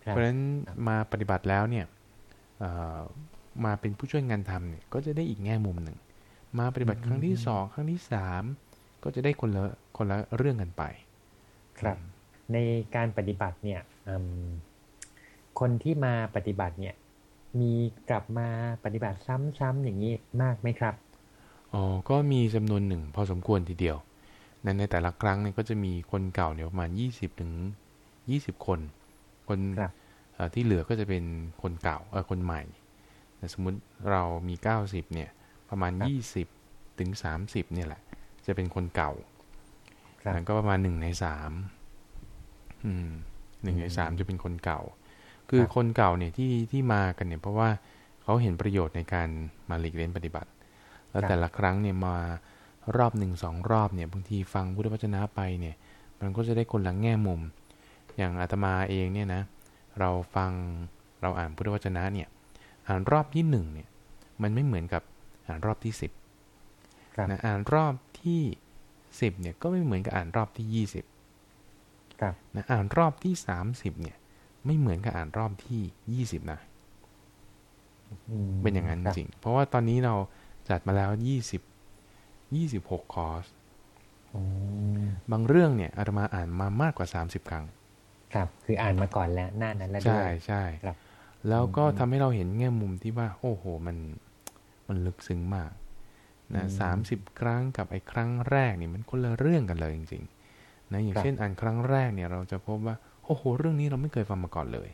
เพราะฉะนั้นมาปฏิบัติแล้วเนี่ยมาเป็นผู้ช่วยงานทำเนี่ย ก็จะได้อีกแง่มุมหนึ่ง มาปฏิบัติครั้งที่สองครั้งที่สามก็จะได้คนละคนละเรื่องกันไป ครับ ในการปฏิบัติเนี่ยคนที่มาปฏิบัติเนี่ย มีกลับมาปฏิบัติซ้ำๆอย่างนี้มากไหมครับ อ๋อก็มีจำนวนหนึ่งพอสมควรทีเดียวในในแต่ละครั้งเนี่ยก็จะมีคนเก่าเนี่ยประมาณยี่สิบถึงยี่สิบคน คนที่เหลือก็จะเป็นคนเก่าเออคนใหม่สมมุติเรามีเก้าสิบเนี่ยประมาณยี่สิบถึงสามสิบเนี่ยแหละ จะเป็นคนเก่าแล้วก็ประมาณหนึ่งในสามอืมหนึ่งในสามจะเป็นคนเก่า คือคนเก่าเนี่ยที่ที่มากันเนี่ย เพราะว่าเขาเห็นประโยชน์ในการมาหลีกเล่นปฏิบัติ แล้วแต่ละครั้งเนี่ยมารอบหนึ่งสองรอบเนี่ยบางทีฟังพุทธวจนะไปเนี่ย มันก็จะได้คนละแง่มุม อย่างอาตมาเองเนี่ยนะเราฟังเราอ่านพุทธวจนะเนี่ยอ่านรอบที่หนึ่งเนี่ยมันไม่เหมือนกับอ่านรอบที่สิบนะอ่านรอบที่สิบเนี่ยก็ไม่เหมือนกับอ่านรอบที่ยี่สิบนะอ่านรอบที่สามสิบเนี่ย ไม่เหมือนกับอ่านรอบที่ยี่สิบนะเป็นอย่างนั้นจริง เพราะว่าตอนนี้เรา จัดมาแล้วยี่สิบยี่สิบหกคอร์สบางเรื่องเนี่ยอาตมาอ่านมามากกว่าสามสิบครั้ง ครับ คืออ่านมาก่อนแล้วหน้านั้นแล้วใช่ใช่ครับ แล้วก็ทำให้เราเห็นแง่มุมที่ว่าโอ้โห มันมันลึกซึ้งมากนะสามสิบครั้งกับไอ้ครั้งแรกนี่มันคนละเรื่องกันเลยจริงๆนะอย่างเช่นอ่านครั้งแรกเนี่ย เราจะพบว่าโอ้โห เรื่องนี้เราไม่เคยฟังมาก่อนเลย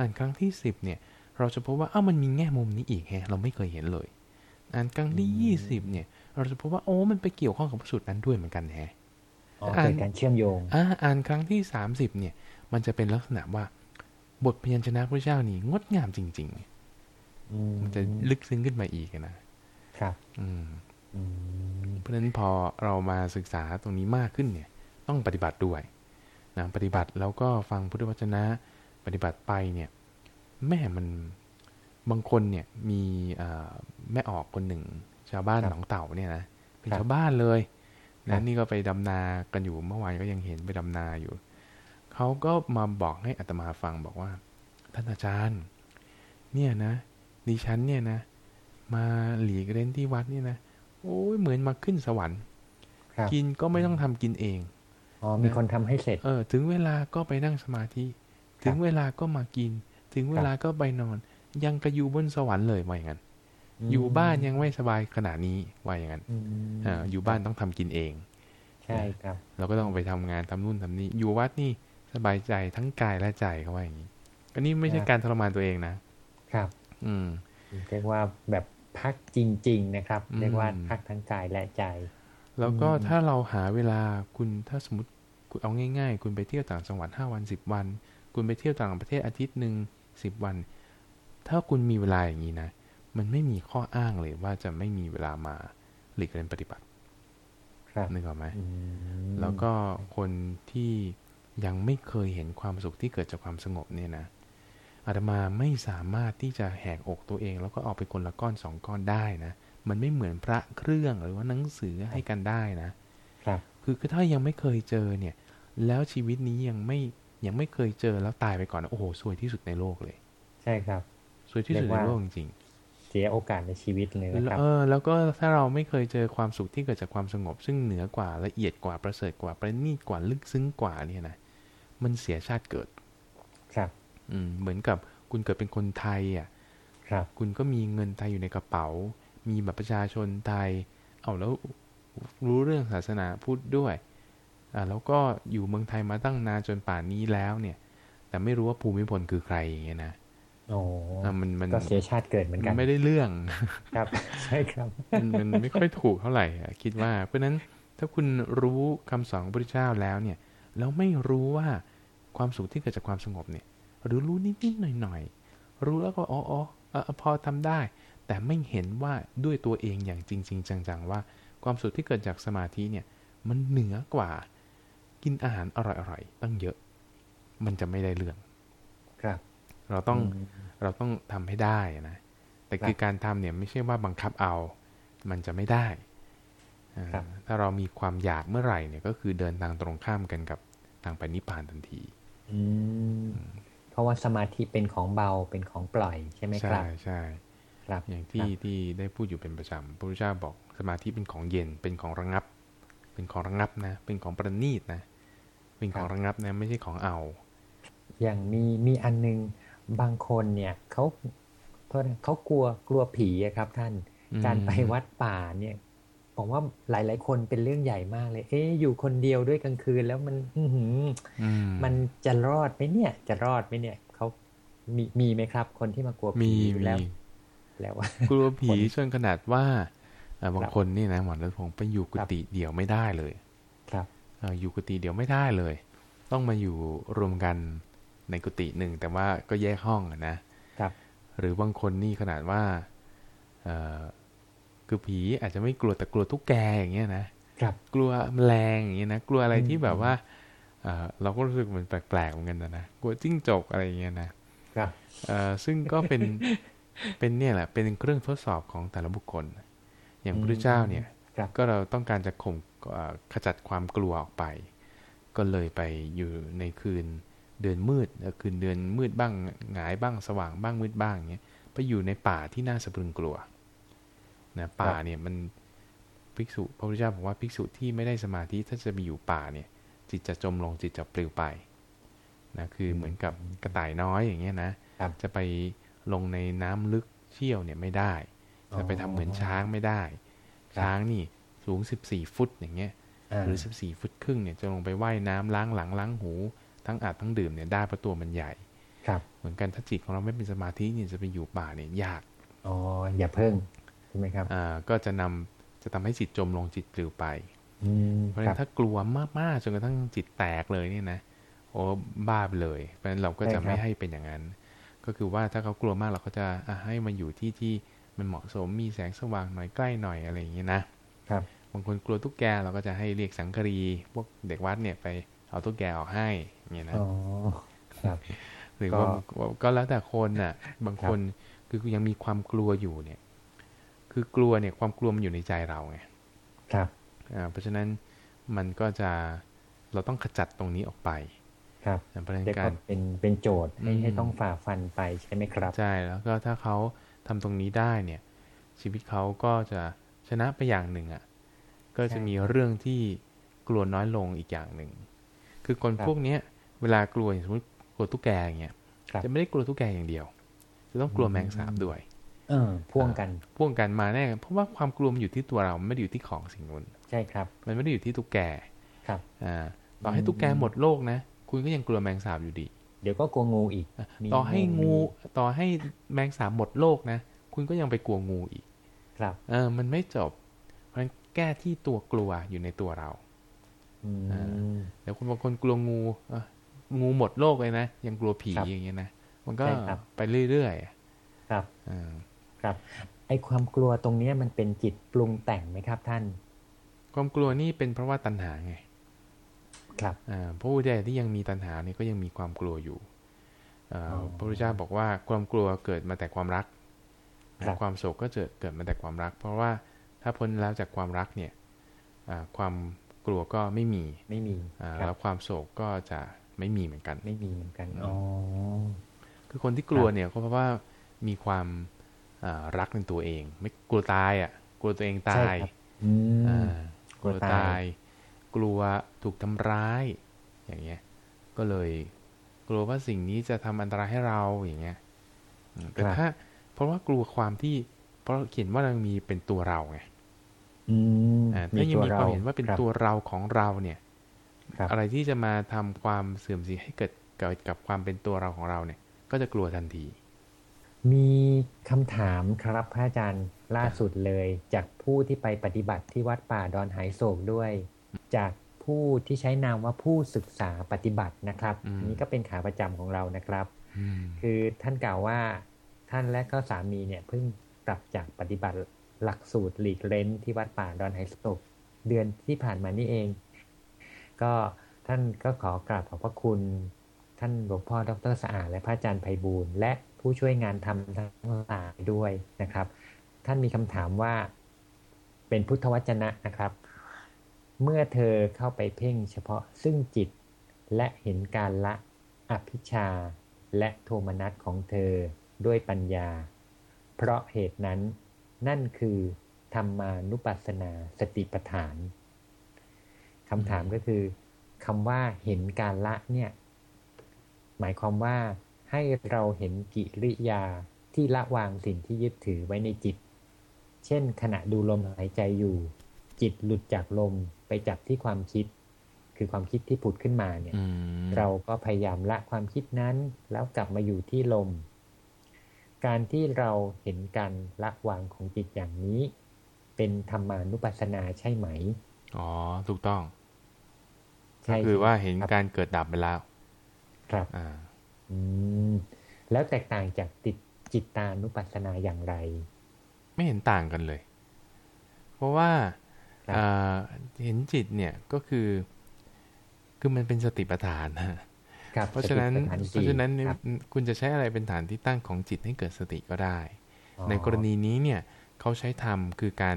อ่านครั้งที่สิบเนี่ย เราจะพบว่าอ้าวมันมีแง่มุมนี้อีกแฮะ เราไม่เคยเห็นเลย อ่านครั้งที่ยี่สิบเนี่ย เราจะพบว่าโอ้มันไปเกี่ยวข้องกับพระสูตรนั้นด้วยเหมือนกันแฮะอ่านการเชื่อมโยงอ่าอ่านครั้งที่สามสิบเนี่ย มันจะเป็นลักษณะว่า บทพยัญชนะพระเจ้านี่งดงามจริงๆมันจะลึกซึ้งขึ้นมาอีกนะครับ อืมเพราะฉะนั้นพอเรามาศึกษาตรงนี้มากขึ้นเนี่ย ต้องปฏิบัติด้วยนะปฏิบัติแล้วก็ฟังพุทธวจนะ ปฏิบัติไปเนี่ย แม่มัน บางคนเนี่ยมีแม่ออกคนหนึ่ง ชาวบ้านหนองเต่าเนี่ยนะเป็นชาวบ้านเลยนะนี่ก็ไปดำนากันอยู่เมื่อวานก็ยังเห็นไปดำนาอยู่เขาก็มาบอกให้อัตมาฟังบอกว่า ท่านอาจารย์ เนี่ยนะดิฉันเนี่ยนะ มาหลีกเล่นที่วัดเนี่ยนะโอ้ยเหมือนมาขึ้นสวรรค์กินก็ไม่ต้องทำกินเองอ๋อมีคนทำให้เสร็จ เออ ถึงเวลาก็ไปนั่งสมาธิ ถึงเวลาก็มากิน ถึงเวลาก็ไปนอน ยังกระยูบนสวรรค์เลยว่าอย่างนั้น อยู่บ้านยังไม่สบายขนาดนี้ว่าอย่างนั้นอ่าอยู่บ้านต้องทำกินเอง ใช่ครับ เราก็ต้องไปทำงานทำนู่นทำนี่อยู่วัดนี่สบายใจทั้งกายและใจเขาว่าอย่างนี้ก็นี่ไม่ใช่การทรมานตัวเองนะ ครับ อืมเรียกว่าแบบพักจริง ๆ นะครับเรียกว่าพักทั้งกายและใจ แล้วก็ถ้าเราหาเวลาคุณถ้าสมมติคุณเอาง่าย ๆ คุณไปเที่ยวต่างจังหวัดห้าวันสิบวัน คุณไปเที่ยวต่างประเทศอาทิตย์หนึ่งสิบวัน ถ้าคุณมีเวลาอย่างนี้นะ มันไม่มีข้ออ้างเลยว่าจะไม่มีเวลามาหลีกเล่นปฏิบัตินึกออกไหมแล้วก็คนที่ยังไม่เคยเห็นความสุขที่เกิดจากความสงบเนี่ยนะอาตมาไม่สามารถที่จะแหกอกตัวเอง แล้วก็ออกไปคนละก้อนสองก้อนได้นะมันไม่เหมือนพระเครื่องหรือว่าหนังสือให้กันได้นะครับ คือคือถ้ายังไม่เคยเจอเนี่ย แล้วชีวิตนี้ยังไม่ยังไม่เคยเจอแล้วตายไปก่อนโอ้โหสวยที่สุดในโลกเลย ใช่ครับ สวยที่สุดในโลกจริงเสียโอกาสในชีวิตเลยนะครับเออแล้วก็ถ้าเราไม่เคยเจอความสุขที่เกิดจากความสงบ ซึ่งเหนือกว่าละเอียดกว่าประเสริฐกว่าประณีตกว่าลึกซึ้งกว่าเนี่ยนะมันเสียชาติเกิด ครับ อืมเหมือนกับคุณเกิดเป็นคนไทยอะ ครับ คุณก็มีเงินไทยอยู่ในกระเป๋า มีบัตรประชาชนไทย เอาแล้วรู้เรื่องศาสนาพูดด้วยอ่าแล้วก็อยู่เมืองไทยมาตั้งนานจนป่านนี้แล้วเนี่ย แต่ไม่รู้ว่าภูมิพลคือใครอย่างเงี้ยนะ โอ้มันมันก็เสียชาติเกิดเหมือนกันไม่ได้เรื่องครับใช่ครับมันมันไม่ค่อยถูกเท่าไหร่คิดว่า เพราะฉะนั้นถ้าคุณรู้คำสอนของพระพุทธเจ้าแล้วเนี่ยแล้วไม่รู้ว่าความสุขที่เกิดจากความสงบเนี่ย หรือรู้นิดๆหน่อยๆรู้แล้วก็อ๋อเออพอทำได้ แต่ไม่เห็นว่าด้วยตัวเองอย่างจริง ๆ จังๆ ว่า ความสุขที่เกิดจากสมาธิเนี่ย มันเหนือกว่า กินอาหารอร่อยๆตั้งเยอะ มันจะไม่ได้เรื่องครับ เราต้องเราต้องทำให้ได้นะแต่คือการทำเนี่ยไม่ใช่ว่าบังคับเอา มันจะไม่ได้ถ้าเรามีความอยากเมื่อไหร่เนี่ยก็คือเดินทางตรงข้ามกันกับทางไปนิพพานทันทีเพราะว่าสมาธิเป็นของเบาเป็นของปล่อยใช่ไหมครับใช่ใช่ครับอย่างที่ที่ได้พูดอยู่เป็นประจำพระพุทธเจ้าบอกสมาธิเป็นของเย็นเป็นของระงับ เป็นของระงับนะ เป็นของประณีตนะ เป็นของระงับนะไม่ใช่ของเอา อย่างมีมีอันนึง บางคนเนี่ยเขาเพราะเขากลัวกลัวผีครับ ท่าน การไปวัดป่าเนี่ยผมว่าหลาย ๆ คนเป็นเรื่องใหญ่มากเลย เอ๊อยู่คนเดียวด้วยกลางคืนแล้วมัน อืมันจะรอดไหมเนี่ย จะรอดไหมเนี่ยเขามีมีไหมครับ คนที่มากลัวผีแล้ว แล้วว่ากลัวผีจนขนาดว่าบางคนนี่นะหมอรัตพงศ์ไปอยู่กุฏิเดี่ยวไม่ได้เลย ครับอยู่กุฏิเดี่ยวไม่ได้เลย ต้องมาอยู่รวมกัน ในกุฏิหนึ่งแต่ว่าก็แยกห้องนะครับ หรือบางคนนี่ขนาดว่าคือผีอาจจะไม่กลัวแต่กลัวทุกแกอย่างเงี้ยนะครับ กลัวแมลงอย่างเงี้ยนะกลัวอะไรที่แบบว่าเราก็รู้สึกมันแปลกๆเหมือนกันนะนะกลัวจิ้งจกอะไรอย่างเงี้ยนะครับซึ่งก็เป็นเป็นเนี่ยแหละเป็นเครื่องทดสอบของแต่ละบุคคล อย่างพระเจ้าเนี่ยก็เราต้องการจะข่มขจัดความกลัวออกไป ก็เลยไปอยู่ในคืน เดือนมืดคืนเดือนมืดบ้างหงายบ้างสว่างบ้างมืดบ้างเงี้ยไปอยู่ในป่าที่น่าสะพรึงกลัวนะป่าเนี่ยมันภิกษุพระพุทธเจ้าบอกว่าภิกษุที่ไม่ได้สมาธิถ้าจะไปอยู่ป่าเนี่ย จิตจะจมลงจิตจะปลิวไปนะคือเหมือนกับกระต่ายน้อยอย่างเงี้ยนะจะไปลงในน้ำลึกเชี่ยวเนี่ยไม่ได้ จะไปทำเหมือนช้างไม่ได้ ช้างนี่สูงสิบสี่ฟุตอย่างเงี้ยหรือสิบสี่ฟุตครึ่งเนี่ยจะลงไปไว่ายน้ำล้างหลังล้างหู ทั้งอัดทั้งดื่มเนี่ยได้เพราะตัวมันใหญ่ ครับ เหมือนกันถ้าจิตของเราไม่เป็นสมาธิเนี่ยจะไปอยู่ป่าเนี่ยยากอ๋ออย่าเพิ่งใช่ไหมครับอ่าก็จะนำจะทำให้จิตจมลงจิตปลิวไปเพราะฉะนั้นถ้ากลัวมากๆจนกระทั่งจิตแตกเลยเนี่ยนะโอ้บ้าไปเลย เพราะฉะนั้นเราก็จะไม่ให้เป็นอย่างนั้น ก็คือว่าถ้าเขากลัวมากเราก็จะให้มาอยู่ที่ที่มันเหมาะสมมีแสงสว่างหน่อยใกล้หน่อยอะไรอย่างเงี้ยนะครับบางคนกลัวตุ๊กแกเราก็จะให้เรียกสังกรีพวกเด็กวัดเนี่ยไป เอาตุ๊กแกออกให้อย่างเงี้ยนะอ๋อครับหรือว่าก็แล้วแต่คนน่ะ บางคนคือยังมีความกลัวอยู่เนี่ย คือกลัวเนี่ยความกลัวมันอยู่ในใจเราไงครับอ่าเพราะฉะนั้นมันก็จะเราต้องขจัดตรงนี้ออกไปครับเพราะฉะนั้นการเป็นเป็นโจทย์ให้ให้ต้องฝ่าฟันไปใช่ไหมครับใช่แล้วก็ถ้าเขาทำตรงนี้ได้เนี่ย ชีวิตเขาก็จะชนะไปอย่างหนึ่งอะก็จะมีเรื่องที่กลัวน้อยลงอีกอย่างหนึ่ง คือคนพวกเนี้ยเวลากลัวสมมติกลัวตุ๊กแกอย่างเงี้ยจะไม่ได้กลัวตุ๊กแกอย่างเดียว จะต้องกลัวแมงสาบด้วย เออพ่วงกันพ่วงกันมาแน่เพราะว่าความกลัวมันอยู่ที่ตัวเราไม่ได้อยู่ที่ของสิ่งนู้นใช่ครับ มันไม่ได้อยู่ที่ตุ๊กแกครับอ่าต่อให้ตุ๊กแกหมดโลกนะคุณก็ยังกลัวแมงสาบอยู่ดี เดี๋ยวก็กลัวงูอีก ต่อให้งู ต่อให้แมงสาบหมดโลกนะ คุณก็ยังไปกลัวงูอีก ครับ เออ มันไม่จบ มันแก้ที่ตัวกลัวอยู่ในตัวเรา เดี๋ยวคุณบางคนกลัวงูงูหมดโลกเลยนะ ยังกลัวผีอย่างเงี้ยนะ มันก็ไปเรื่อยๆ ครับครับ ไอความกลัวตรงนี้มันเป็นจิตปรุงแต่งไหมครับท่าน ความกลัวนี่เป็นเพราะว่าตัณหาไง ครับอ่าพระพุทธเจ้าที่ยังมีตัณหานี่ก็ยังมีความกลัวอยู่พระพุทธเจ้าบอกว่าความกลัวเกิดมาแต่ความรัก ความโศกก็จะเกิดมาแต่ความรัก เพราะว่าถ้าพ้นแล้วจากความรักเนี่ยความก ลัวก็ไม่มีไม่มีแล้วความโศกก็จะไม่มีเหมือนกัน ไม่มีเหมือนกันอ๋อคือคนที่กลัวเนี่ยก็เพราะว่ามีความรักในตัวเอง ไม่กลัวตายอะ กลัวตัวเองตายกลัวตาย กลัวถูกทำร้าย อย่างเงี้ย ก็เลยกลัวว่าสิ่งนี้จะทำอันตรายให้เราอย่างเงี้ยแต่ถ้า เพราะว่ากลัวความที่ เพราะเขียนว่าเรามีเป็นตัวเราไง ถ้ายังมีความเห็นว่าเป็นตัวเราของเราเนี่ยอะไรที่จะมาทำความเสื่อมเสียให้เกิดเกิดกับความเป็นตัวเราของเราเนี่ย ก็จะกลัวทันที มีคำถามครับพระอาจารย์ล่าสุดเลย จากผู้ที่ไปปฏิบัติที่วัดป่าดอนหายโศกด้วย จากผู้ที่ใช้นามว่าผู้ศึกษาปฏิบัตินะครับนี้ก็เป็นขาประจำของเรานะครับคือท่านกล่าวว่าท่านและก็สามีเนี่ยเพิ่งกลับจากปฏิบัติ หลักสูตรหลีกเล้นที่วัดป่าดอนไฮสโตกเดือนที่ผ่านมานี่เอง ก็ท่านก็ขอกราบขอบพระคุณ ท่านหลวงพ่อดรสะอาดและพระอาจารย์ไพบูลและผู้ช่วยงานทำทั้งหลายด้วยนะครับ ท่านมีคำถามว่าเป็นพุทธวจนะนะครับ เมื่อเธอเข้าไปเพ่งเฉพาะซึ่งจิตและเห็นการละอภิชาและโทมนัสของเธอด้วยปัญญา เพราะเหตุนั้น นั่นคือธรรมานุปัสสนาสติปัฏฐานคำถามก็คือคำว่าเห็นการละเนี่ย หมายความว่าให้เราเห็นกิริยาที่ละวางสิ่งที่ยึดถือไว้ในจิต เช่น ขณะดูลมหายใจอยู่ จิตหลุดจากลมไปจับที่ความคิด คือความคิดที่ผุดขึ้นมาเนี่ย เราก็พยายามละความคิดนั้น แล้วกลับมาอยู่ที่ลม การที่เราเห็นการละวางของจิตอย่างนี้ เป็นธรรมานุปัสสนาใช่ไหม อ๋อ ถูกต้องก็คือว่าเห็นการเกิดดับไปแล้ว ครับ อ่า อืม แล้วแตกต่างจากติดจิตตานุปัสสนาอย่างไร ไม่เห็นต่างกันเลย เพราะว่าเห็นจิตเนี่ยก็คือ คือมันเป็นสติปัฏฐานนะ เพราะฉะนั้นเพราะฉะนั้นคุณจะใช้อะไรเป็นฐานที่ตั้งของจิตให้เกิดสติก็ได้ ในกรณีนี้เนี่ยเขาใช้ธรรมคือการ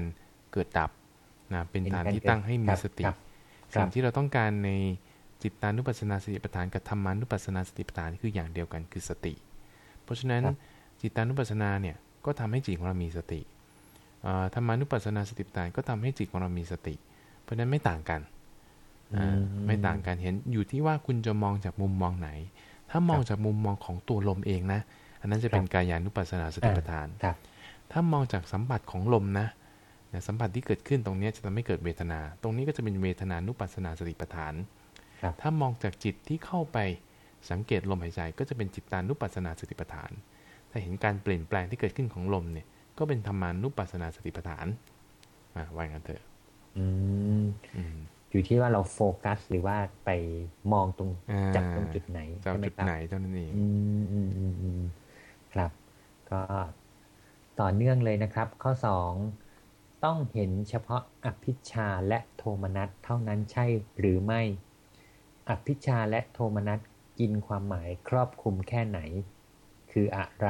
เกิดดับนะเป็นฐานที่ตั้งให้มีสติสิ่งที่เราต้องการในจิตตานุปัสสนาสติปัฏฐานกับธรรมานุปัสสนาสติปัฏฐานคืออย่างเดียวกันคือสติ เพราะฉะนั้นจิตตานุปัสสนาเนี่ยก็ทำให้จิตของเรามีสติธรรมานุปัสสนาสติปัฏฐานก็ทำให้จิตของเรามีสติ เพราะฉะนั้นไม่ต่างกัน ไม่ต่างกันเห็นอยู่ที่ว่าคุณจะมองจากมุมมองไหน ถ้ามองจากมุมมองของตัวลมเองนะ อันนั้นจะเป็นกายานุปัสสนาสติปัฏฐานถ้ามองจากสัมผัสของลมนะสัมผัสที่เกิดขึ้นตรงนี้จะทำให้เกิดเวทนา ตรงนี้ก็จะเป็นเวทนานุปัสสนาสติปัฏฐาน ถ้ามองจากจิตที่เข้าไปสังเกตลมหายใจก็จะเป็นจิตตานุปัสสนาสติปัฏฐาน ถ้าเห็นการเปลี่ยนแปลงที่เกิดขึ้นของลมเนี่ยก็เป็นธรรมานุปัสสนาสติปัฏฐานมาว่ากันเถอะ อ ยู่ที่ว่าเราโฟกัส หรือว่าไปมองตรงจับตรงจุดไหนจับจุดไหนเท่านั้นเองครับ ก็ต่อเนื่องเลยนะครับ ข้อสองต้องเห็นเฉพาะอภิชาและโทมนัสเท่านั้นใช่หรือไม่ อภิชาและโทมนัสกินความหมายครอบคลุมแค่ไหน คืออะไร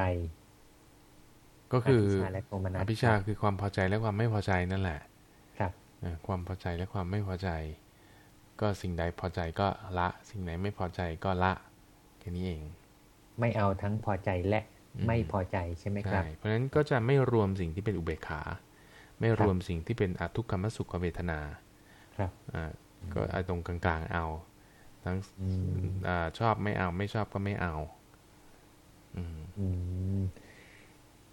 ก็คืออภิชาคือความพอใจและความไม่พอใจนั่นแหละ ครับความพอใจและความไม่พอใจ ก็สิ่งใดพอใจก็ละ สิ่งไหนไม่พอใจก็ละแค่นี้เอง ไม่เอาทั้งพอใจและไม่พอใจใช่ไหมครับเพราะฉะนั้นก็จะไม่รวมสิ่งที่เป็นอุเบกขา ไม่รวมสิ่งที่เป็นอทุกขมสุขเวทนา ครับอ่าก็อตรงกลางๆเอา ทั้งอชอบไม่เอา ไม่ชอบก็ไม่เอา อืม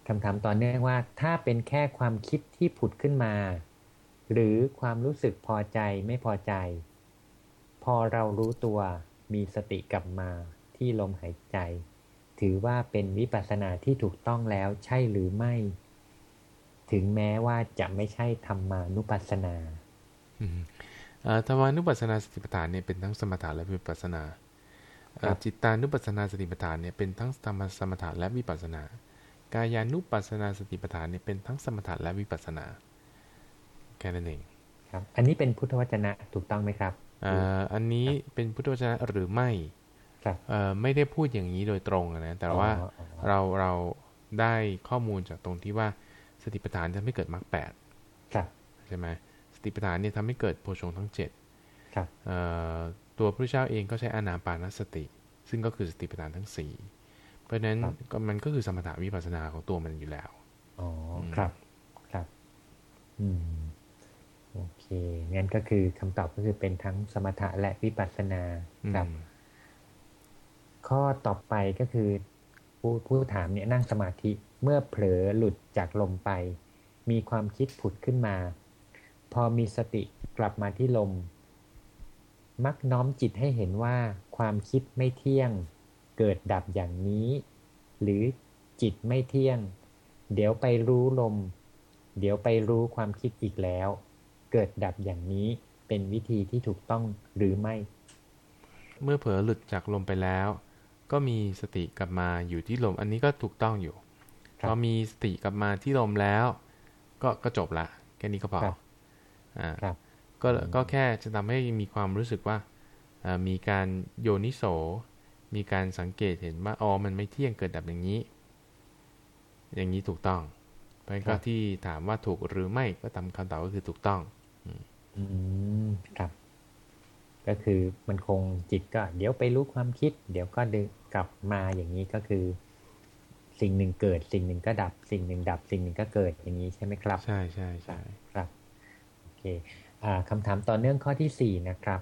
คำถามต่อเนื่องว่า ถ้าเป็นแค่ความคิดที่ผุดขึ้นมา หรือความรู้สึกพอใจไม่พอใจ พอเรารู้ตัวมีสติกลับมาที่ลมหายใจ ถือว่าเป็นวิปัสสนาที่ถูกต้องแล้วใช่หรือไม่ ถึงแม้ว่าจะไม่ใช่ธรรมานุปัสสนาธรรมานุปัสสนาสติปัฏฐานเนี่ยเป็นทั้งสมถะและวิปัสสนาจิตตานุปัสสนาสติปัฏฐานเนี่ยเป็นทั้งธรรมสมถะและวิปัสสนา กายานุปัสสนาสติปัฏฐานเนี่ยเป็นทั้งสมถะและวิปัสสนา แค่นั้นเองครับ อันนี้เป็นพุทธวจนะถูกต้องไหมครับอันนี้เป็นพุทธวจนะหรือไม่ครับไม่ได้พูดอย่างนี้โดยตรงนะแต่ว่าเราเราได้ข้อมูลจากตรงที่ว่าสติปัฏฐานทำให้เกิดมรรคแปดใช่ไหมสติปัฏฐานเนี่ยทำให้เกิดโพชงทั้งเจ็ดตัวพระเจ้าเองก็ใช้อานาปานสติ ซึ่งก็คือสติปัฏฐานทั้งสี่เพราะฉะนั้นก็มันก็คือสมถาวิปัสนาของตัวมันอยู่แล้วอ๋อครับครับ อืมโอเค งั้นก็คือคำตอบก็คือเป็นทั้งสมถะและวิปัสสนาครับ ข้อต่อไปก็คือ ผู้ผู้ถามเนี่ยนั่งสมาธิเมื่อเผลอหลุดจากลมไป มีความคิดผุดขึ้นมา พอมีสติกลับมาที่ลม มักน้อมจิตให้เห็นว่าความคิดไม่เที่ยง เกิดดับอย่างนี้ หรือจิตไม่เที่ยง เดี๋ยวไปรู้ลม เดี๋ยวไปรู้ความคิดอีกแล้ว เกิดดับอย่างนี้เป็นวิธีที่ถูกต้องหรือไม่ เมื่อเผลอหลุดจากลมไปแล้ว ก็มีสติกลับมาอยู่ที่ลมอันนี้ก็ถูกต้องอยู่พอมีสติกลับมาที่ลมแล้ว ก็ก็จบละแค่นี้ก็พออ่าก็ก็แค่จะทำให้มีความรู้สึกว่ามีการโยนิโส มีการสังเกตเห็นว่าอ๋อมันไม่เที่ยงเกิดดับอย่างนี้ อย่างนี้ถูกต้องเพราะก็ที่ถามว่าถูกหรือไม่ก็ตามคำตอบก็คือถูกต้อง อืมครับ ก็คือมันคงจิตก็ เดี๋ยวไปรู้ความคิด เดี๋ยวก็ดึงกลับมาอย่างนี้ก็คือ สิ่งหนึ่งเกิด สิ่งหนึ่งก็ดับ สิ่งหนึ่งดับ สิ่งหนึ่งก็เกิดอย่างนี้ใช่ไหมครับ ใช่ใช่ใช่ครับโอเคคำถามต่อเนื่องข้อที่สี่นะครับ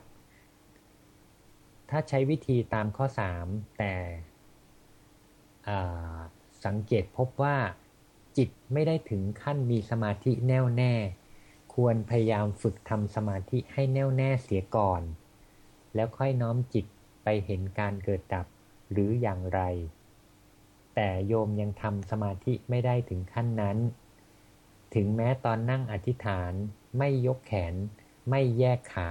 ถ้าใช้วิธีตามข้อสามแต่สังเกตพบว่าจิตไม่ได้ถึงขั้นมีสมาธิแน่วแน่ ควรพยายามฝึกทำสมาธิให้แน่วแน่เสียก่อน แล้วค่อยน้อมจิตไปเห็นการเกิดดับหรืออย่างไร แต่โยมยังทำสมาธิไม่ได้ถึงขั้นนั้น ถึงแม้ตอนนั่งอธิษฐานไม่ยกแขน ไม่แยกขา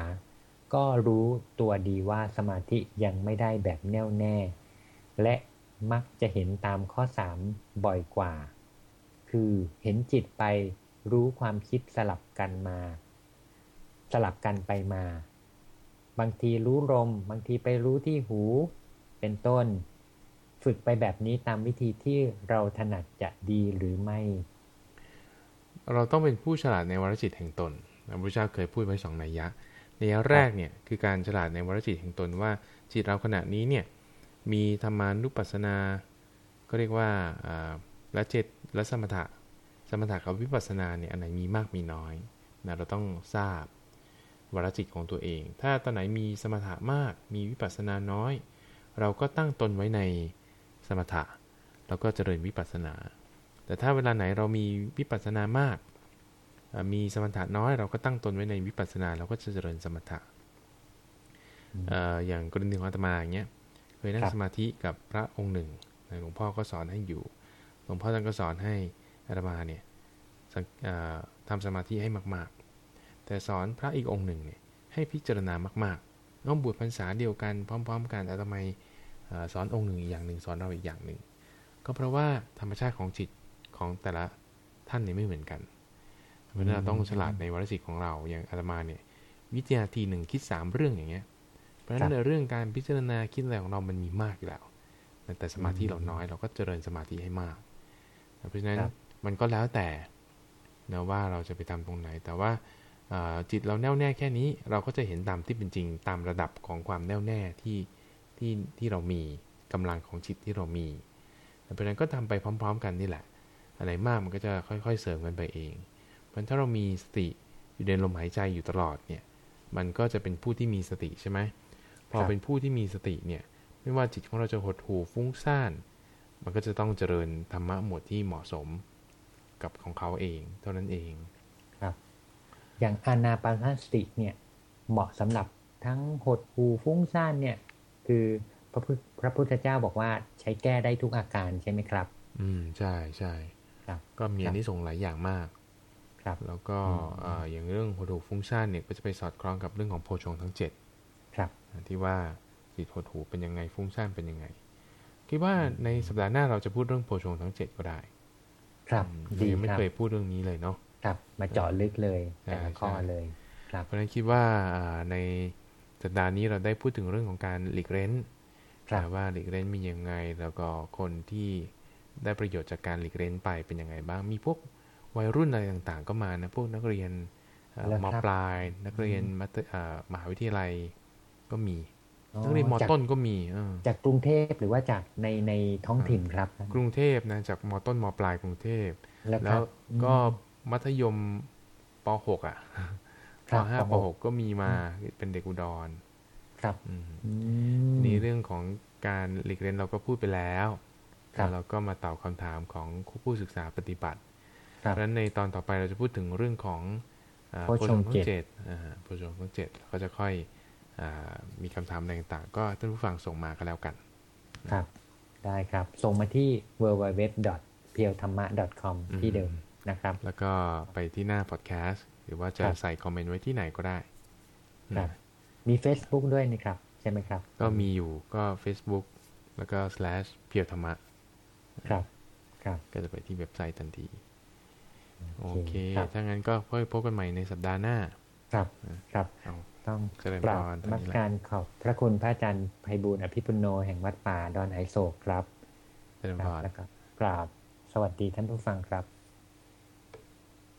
ก็รู้ตัวดีว่าสมาธิยังไม่ได้แบบแน่วแน่ และมักจะเห็นตามข้อสามบ่อยกว่า คือเห็นจิตไป รู้ความคิดสลับกันมา สลับกันไปมา บางทีรู้ลม บางทีไปรู้ที่หู เป็นต้น ฝึกไปแบบนี้ตามวิธีที่เราถนัดจะดีหรือไม่ เราต้องเป็นผู้ฉลาดในวรจิตแห่งตนพระพุทธเจ้าเคยพูดไว้สองนัยยะนัยยะแรกเนี่ยคือการฉลาดในวรจิตแห่งตนว่าจิตเราขณะนี้เนี่ยมีธรรมานุปัสสนา ก็เรียกว่าละเจตและสมถะ สมถะกับวิปัสสนาเนี่ยอันไหนมีมากมีน้อยนะเราต้องทราบวรจิตของตัวเอง ถ้าตอนไหนมีสมถะมาก มีวิปัสสนาน้อย เราก็ตั้งตนไว้ในสมถะ แล้วก็เจริญวิปัสสนา แต่ถ้าเวลาไหนเรามีวิปัสสนามาก มีสมถะน้อยเราก็ตั้งตนไว้ในวิปัสสนาเราก็จะเจริญสมถะอย่างกรณีของอาตมาอย่างเงี้ยเคยนั่งสมาธิกับพระองค์หนึ่งหลวงพ่อก็สอนให้อยู่ลวงพ่อท่านก็สอนให้ อาตมาเนี่ยทำสมาธิให้มาก ๆ แต่สอนพระอีกองค์หนึ่งเนี่ยให้พิจารณามากๆน้องบวชพรรษาเดียวกันพร้อม ๆ กันแต่ทำไมสอนองค์หนึ่งอีกอย่างหนึ่งสอนเราอีกอย่างหนึ่ง ก็เพราะว่าธรรมชาติของจิตของแต่ละท่านเนี่ยไม่เหมือนกันเพราะนั้นเราต้องฉลาดในวรจิตของเราอย่างอาตมาเนี่ยวิทยาทีหนึ่งคิดสามเรื่องอย่างเงี้ย เพราะฉะนั้นเรื่องการพิจารณาคิดอะไรของเรามันมีมากอยู่แล้วแต่สมาธิเราน้อยเราก็เจริญสมาธิให้มาก เพราะฉะนั้น มันก็แล้วแต่นะว่าเราจะไปทำตรงไหน แต่ว่าจิตเราแน่วแน่แค่นี้ เราก็จะเห็นตามที่เป็นจริงตามระดับของความแน่วแน่ที่ที่ที่เรามีกำลังของจิตที่เรามีเพราะฉะนั้นก็ทำไปพร้อม ๆ กันนี่แหละ อะไรมากมันก็จะค่อย ๆ เสริมกันไปเอง เพราะถ้าเรามีสติอยู่ในลมหายใจอยู่ตลอดเนี่ย มันก็จะเป็นผู้ที่มีสติใช่ไหมพอเป็นผู้ที่มีสติเนี่ย ไม่ว่าจิตของเราจะหดหู่ฟุ้งซ่าน มันก็จะต้องเจริญธรรมะหมวดที่เหมาะสม กับของเขาเอง เท่านั้นเองครับ อย่างอานาปานสติเนี่ย เหมาะสำหรับทั้งหดหูฟุ้งซ่านเนี่ย คือพระพุทธพระพุทธเจ้าบอกว่าใช้แก้ได้ทุกอาการใช่ไหมครับ อืมใช่ใช่ครับก็มีอันนี้ส่งหลายอย่างมาก ครับ แล้วก็อย่างเรื่องหดหูฟุ้งซ่านเนี่ยก็จะไปสอดคล้องกับเรื่องของโพชงทั้งเจ็ดครับที่ว่าจิตหดหูเป็นยังไงฟุ้งซ่านเป็นยังไงคิดว่าในสัปดาห์หน้าเราจะพูดเรื่องโพชงทั้งเจ็ดก็ได้ ครับดีไม่เคยพูดเรื่องนี้เลยเนาะครับ มาเจาะลึกเลยแต่ละข้อเลยครับเพราะฉะนั้นคิดว่าในสัปดาห์นี้เราได้พูดถึงเรื่องของการหลีกเล้นว่าหลีกเล้นมียังไง แล้วก็คนที่ได้ประโยชน์จากการหลีกเล้นไปเป็นยังไงบ้าง มีพวกวัยรุ่นอะไรต่างๆ ก็มานะ พวกนักเรียนมปลาย นักเรียนมหาวิทยาลัยก็มี นักเรียนมต้นก็มีจากกรุงเทพหรือว่าจากในในท้องถิ่นครับ กรุงเทพนะจากมต้นมปลายกรุงเทพ แล้วก็มัธยมป .6 อะป .5 ป .6 ก็มีมาเป็นเด็กอุดร ครับนี่เรื่องของการหลีกเล่นเราก็พูดไปแล้วเราก็มาตอบคำถามของผู้ศึกษาปฏิบัติเพราะฉะนั้นในตอนต่อไปเราจะพูดถึงเรื่องของโพชงทั้งเจ็ดโพชงทั้งเจ็ดก็จะค่อย มีคำถามอะไรต่างๆ ก็ท่านผู้ฟังส่งมาก็แล้วกัน ครับ ได้ครับ ส่งมาที่ w w w p e e l t h a m m a c o m ที่เดิมนะครับ แล้วก็ไปที่หน้าพอดแคสต์หรือว่าจะใส่คอมเมนต์ไว้ที่ไหนก็ได้ครับมี Facebook ด้วยนะครับ ใช่ไหมครับ ก็มีอยู่ก็ Facebook แล้วก็ slash เพียวธรรมะครับคก็จะไปที่เว็บไซต์ทันที โอเค ถ้างั้นก็ค่อยพบกันใหม่ในสัปดาห์หน้า ครับ ครับต้องกราบมัสการขอบพระคุณพระอาจารย์ไพบูลอภิปุโนแห่งวัดป่าดอนไอโศกครับแล้วก็กราบสวัสดีท่านผู้ฟังครับ